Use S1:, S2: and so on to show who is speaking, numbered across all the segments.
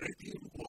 S1: redeem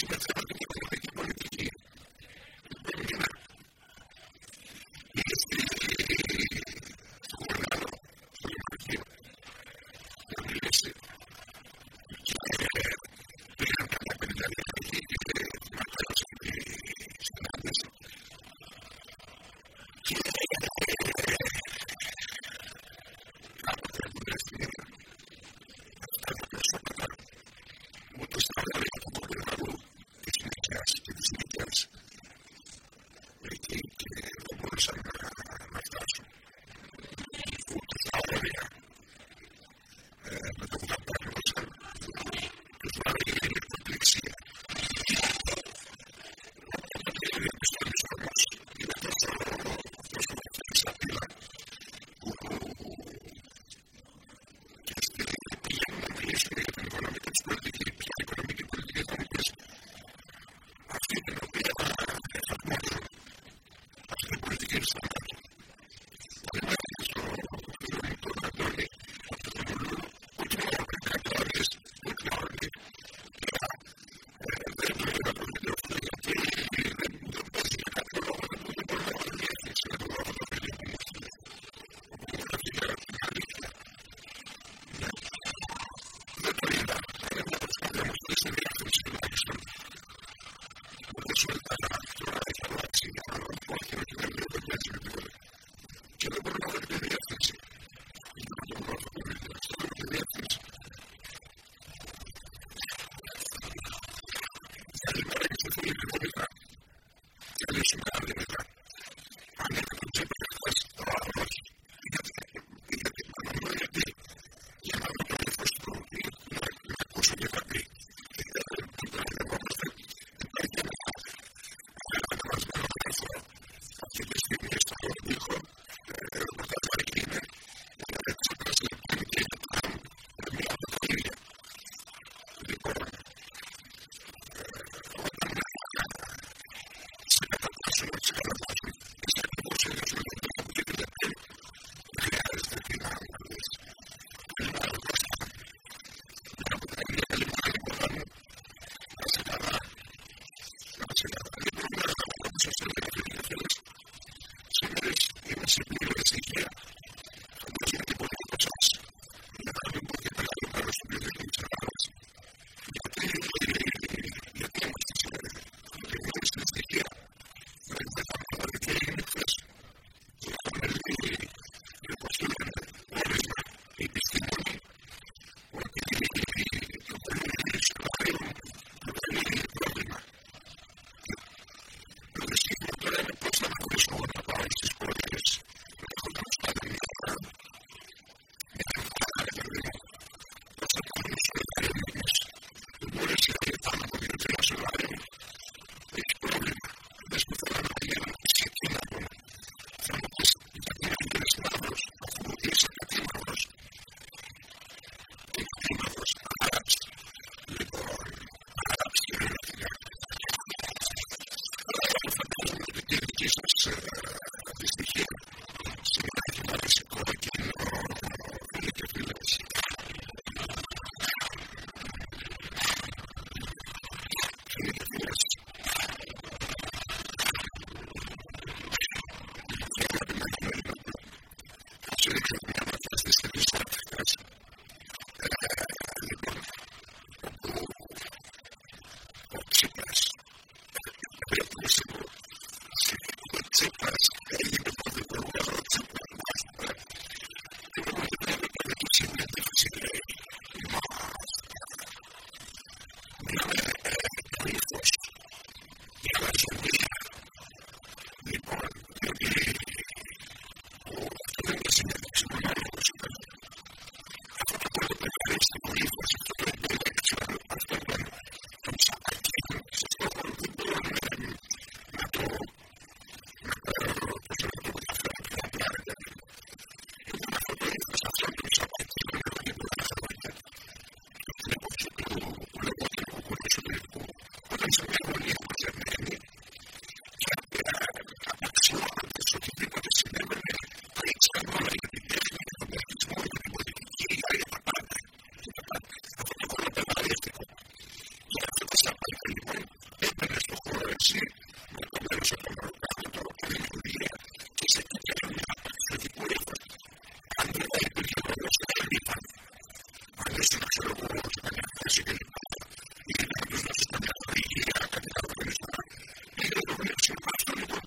S2: connection with practice the healing. you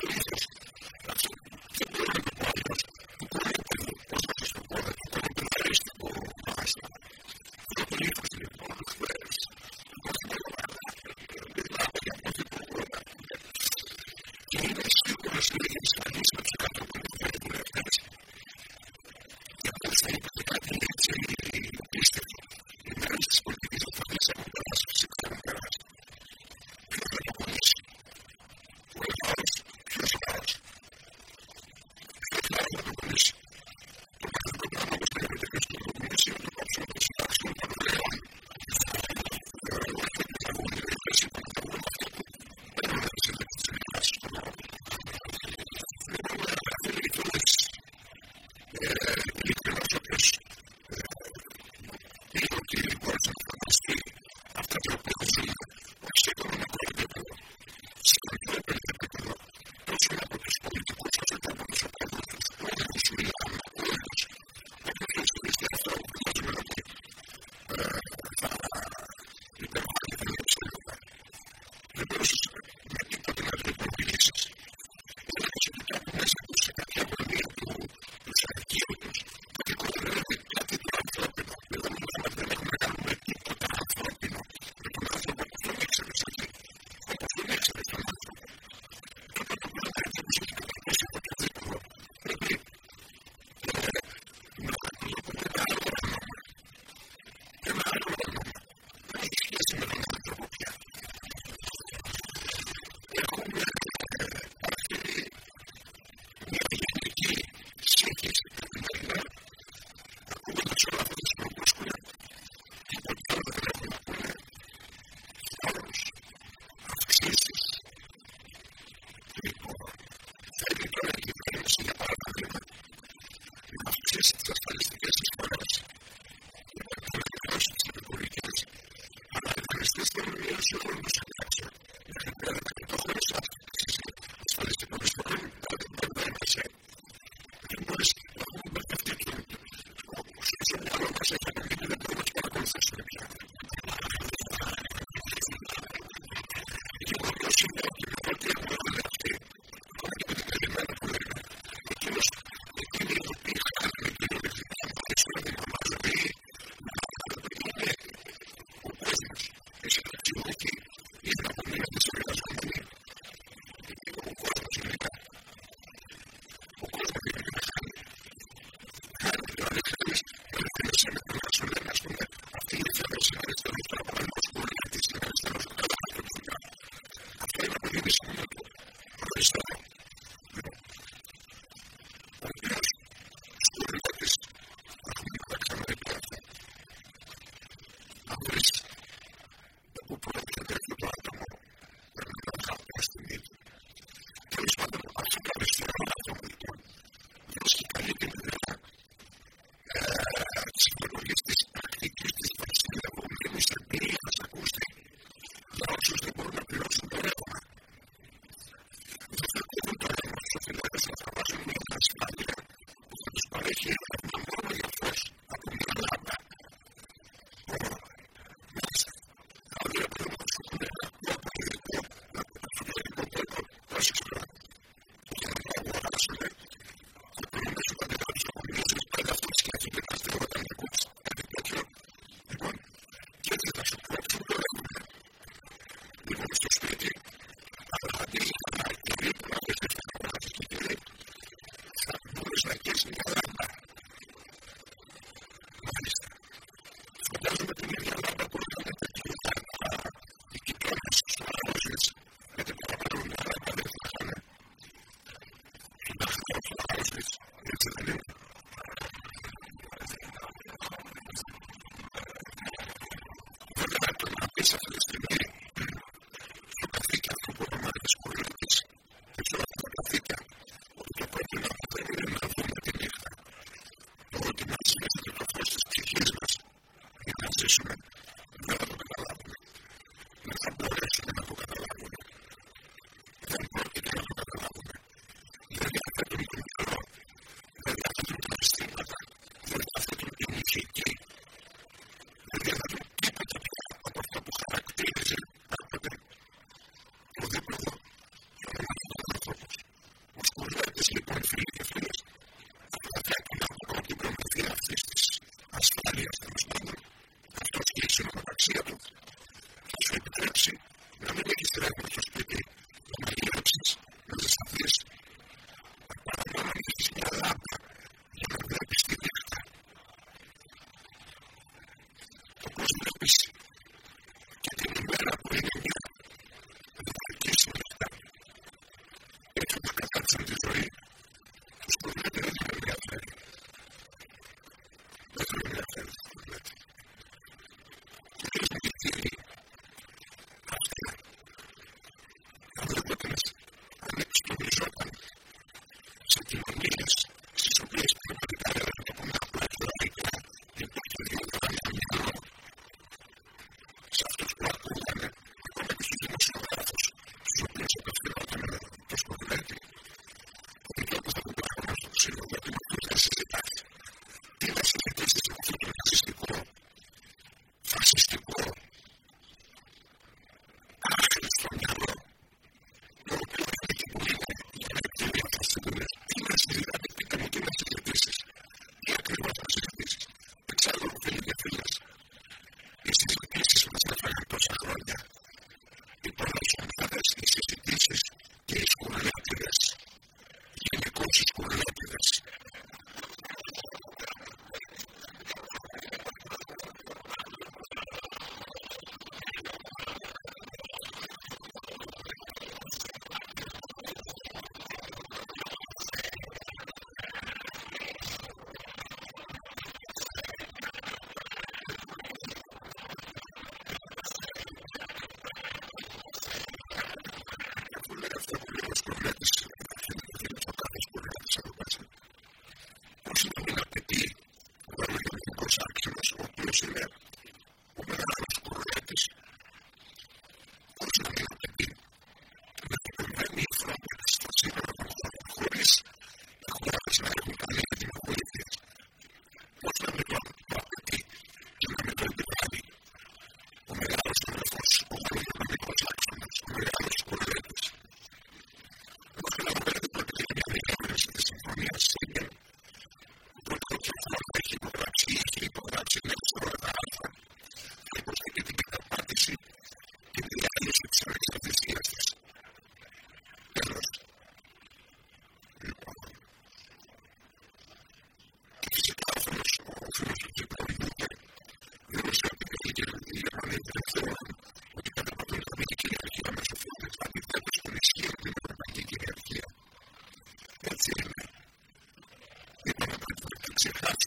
S2: you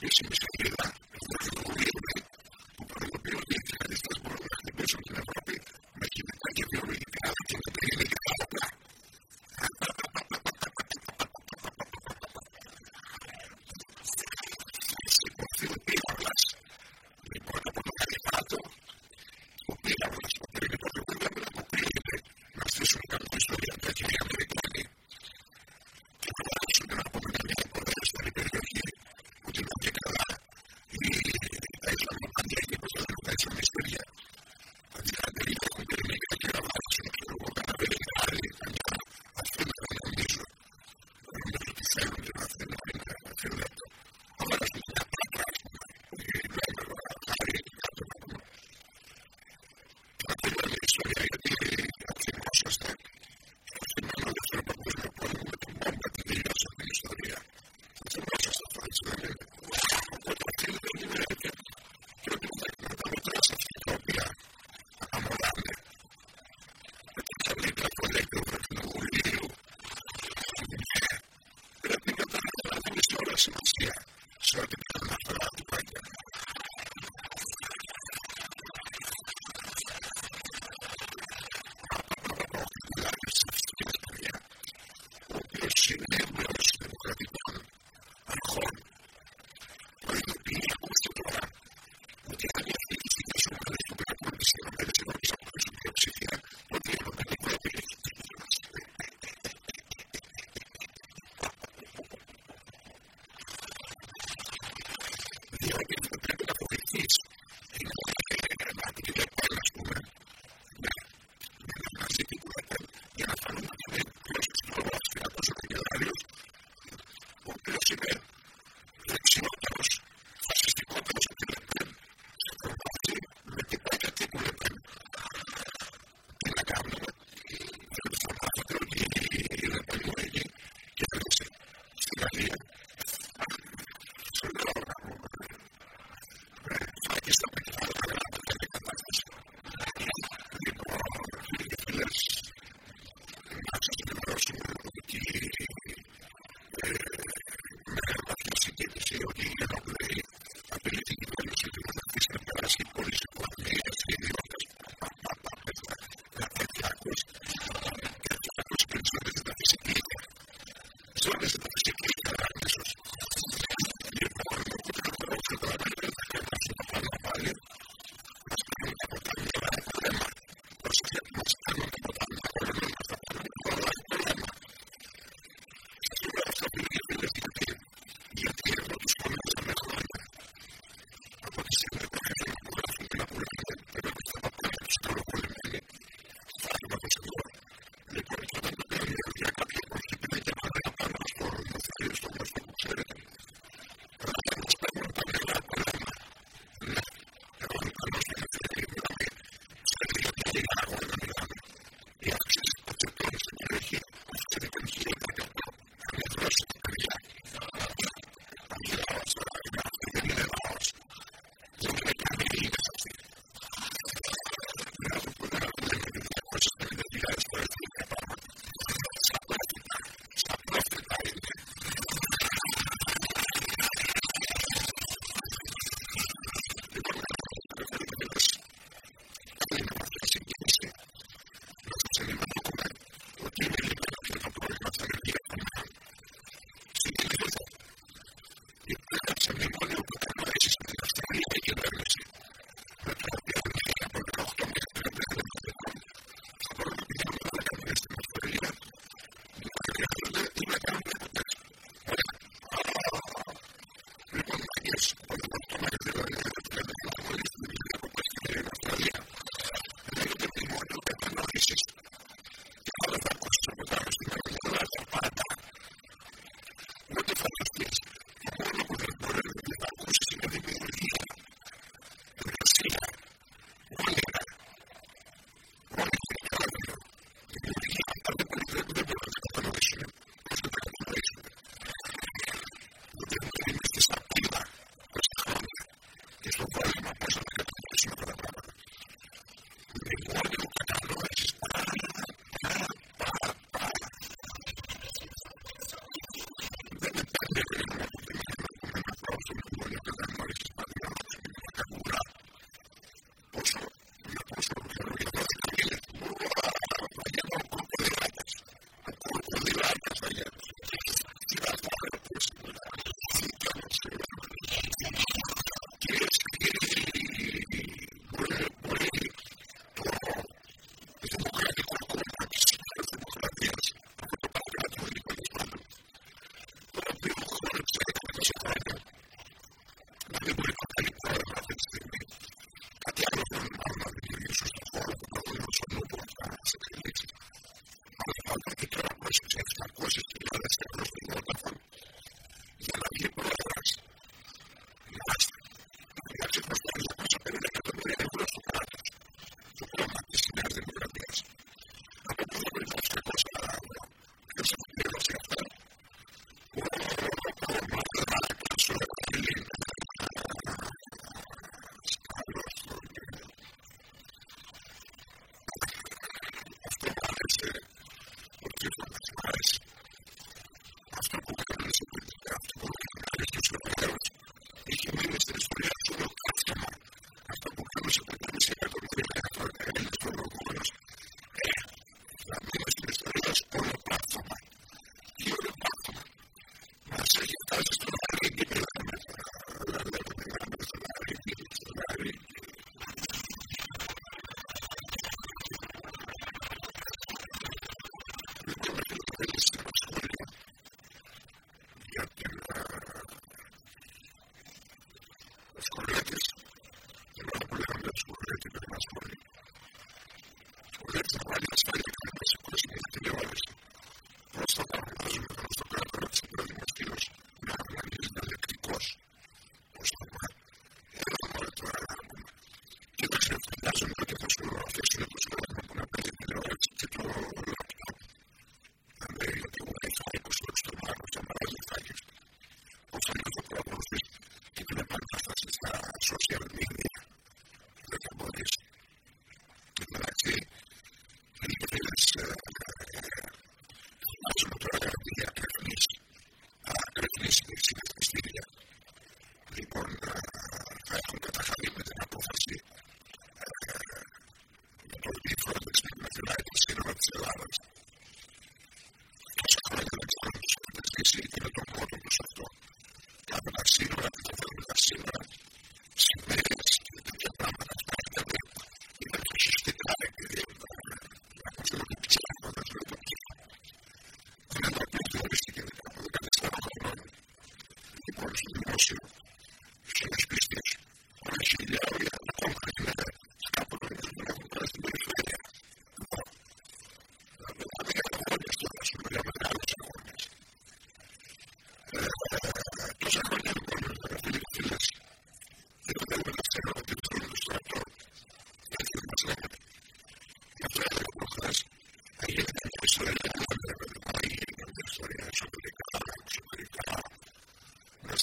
S2: que es invencibilidad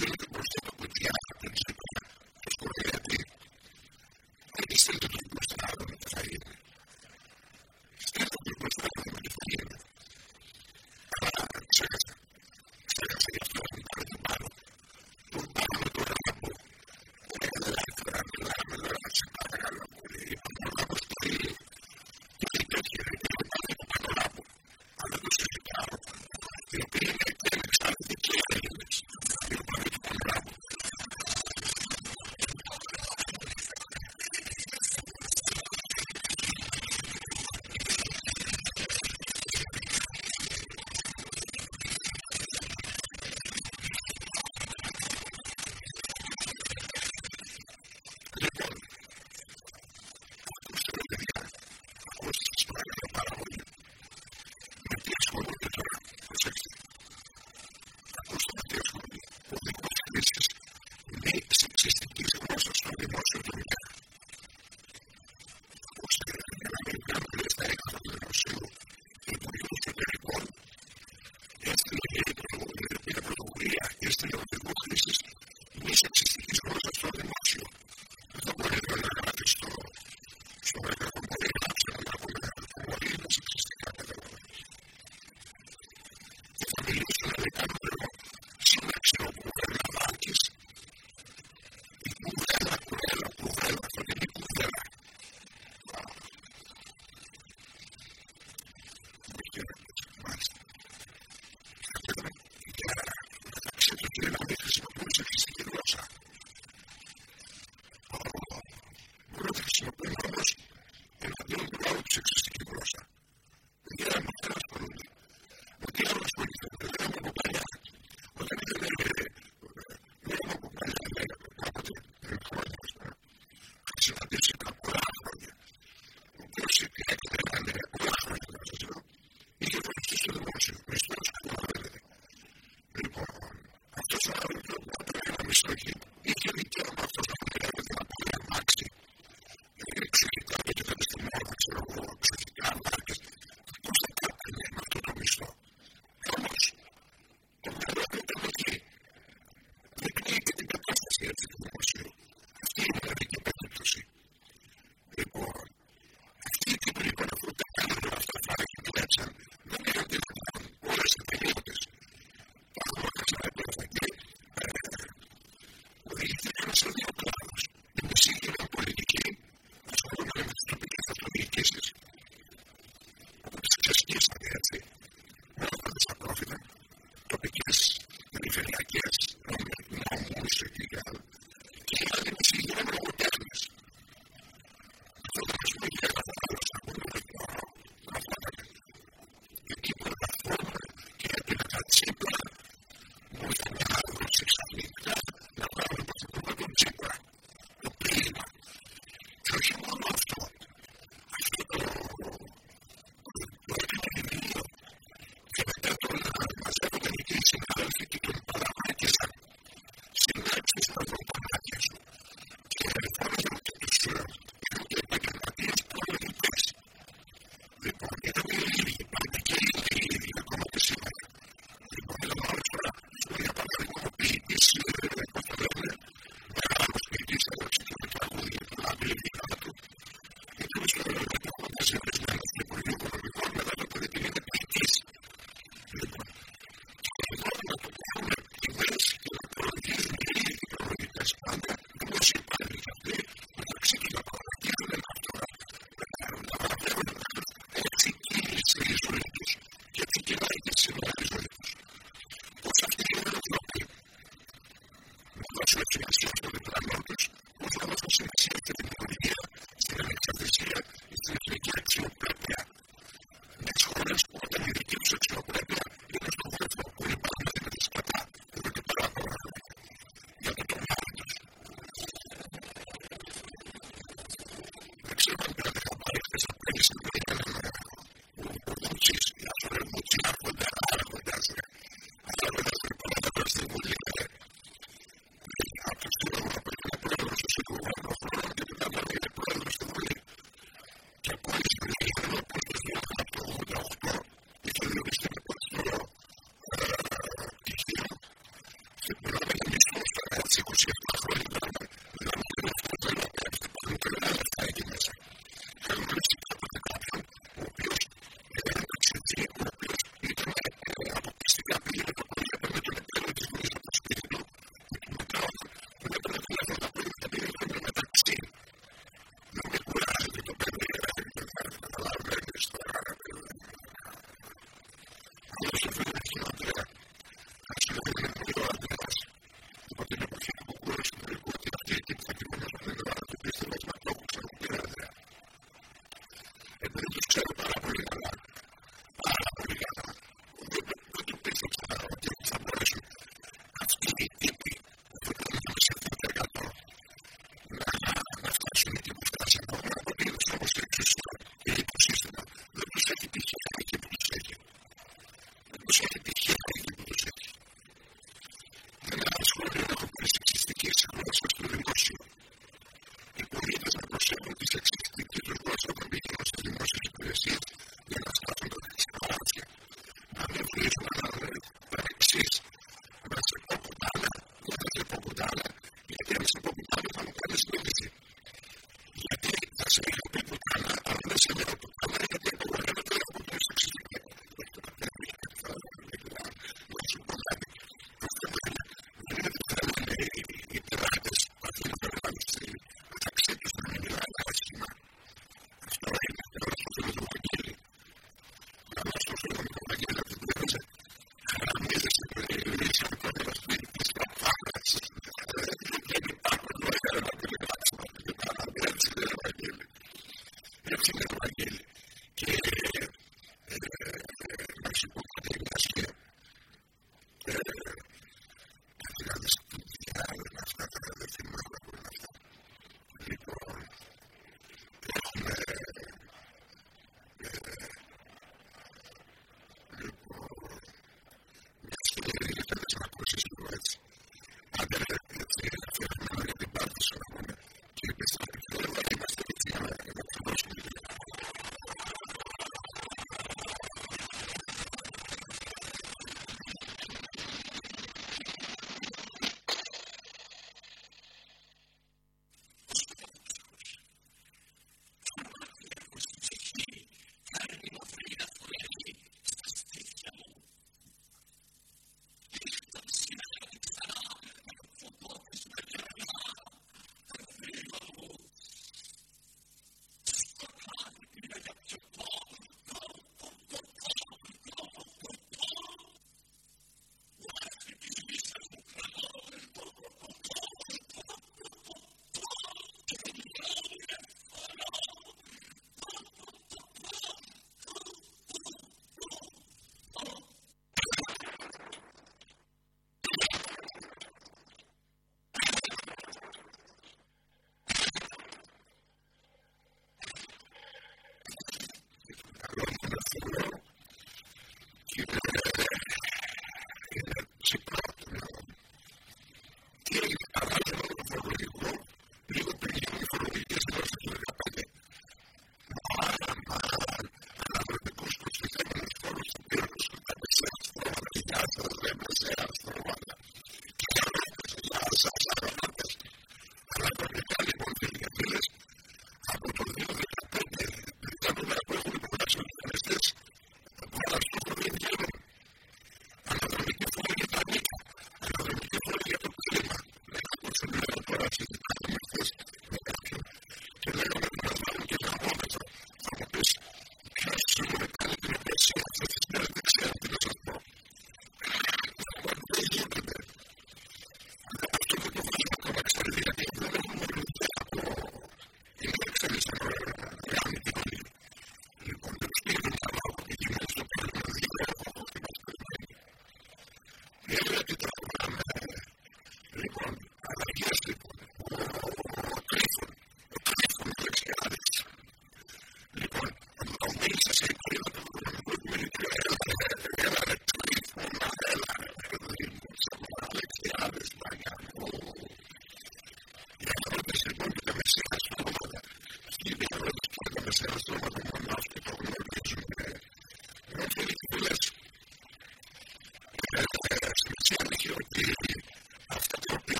S2: Gracias.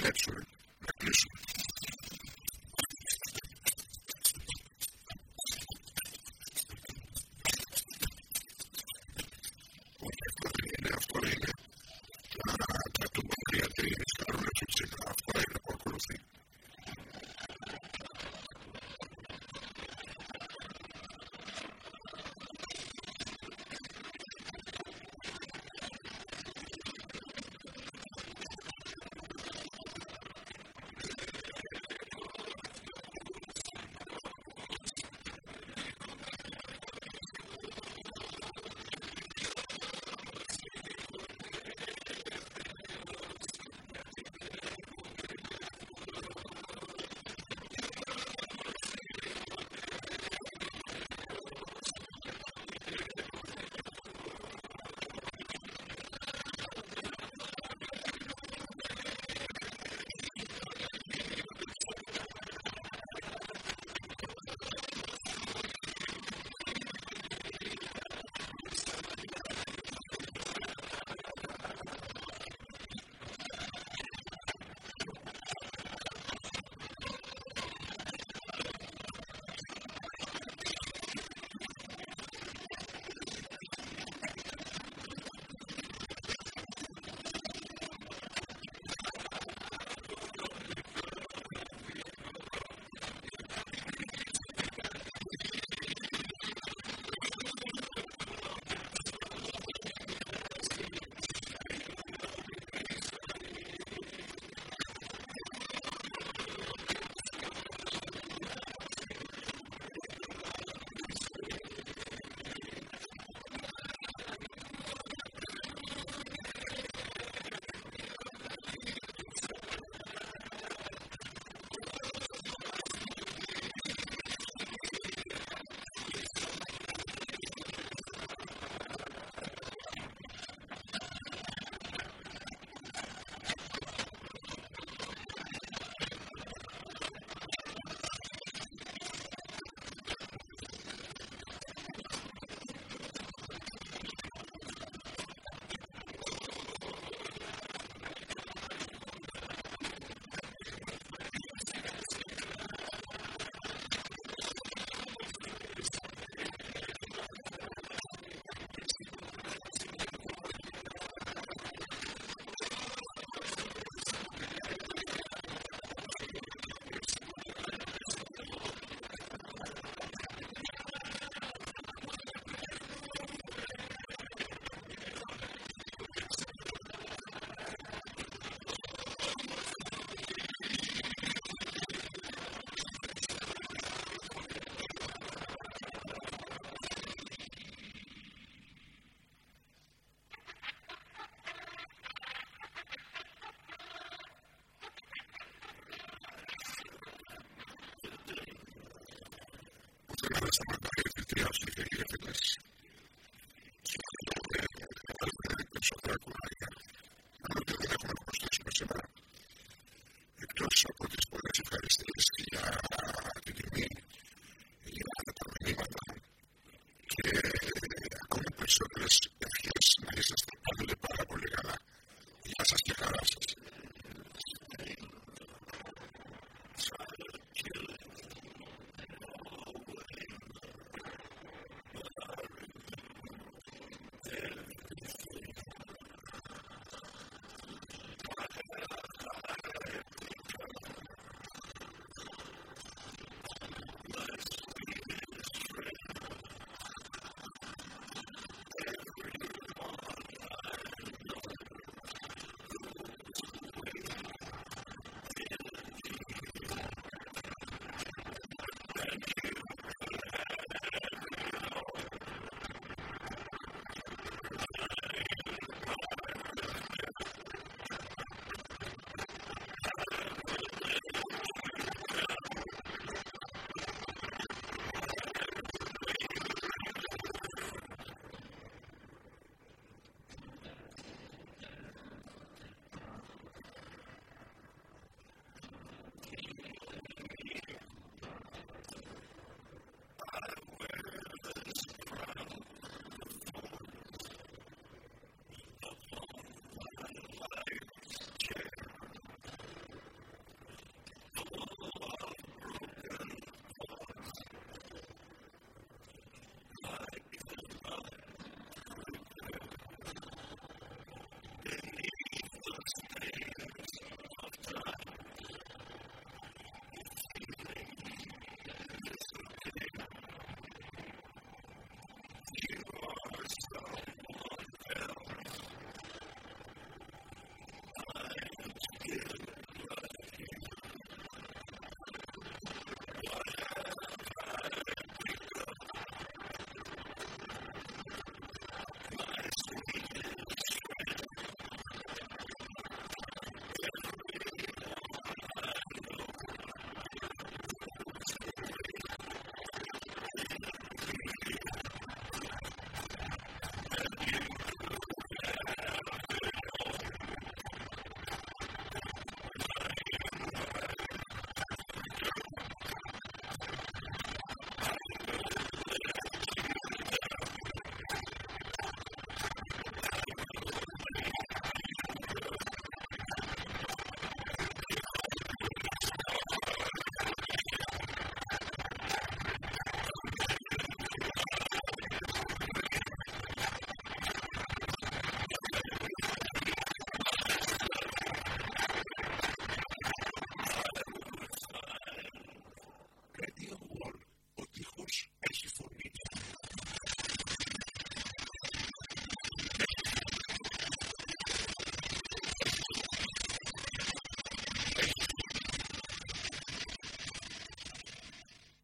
S2: architecture recognition Είμαστε σε μεταφράσει τη τριάστιγα και γύρω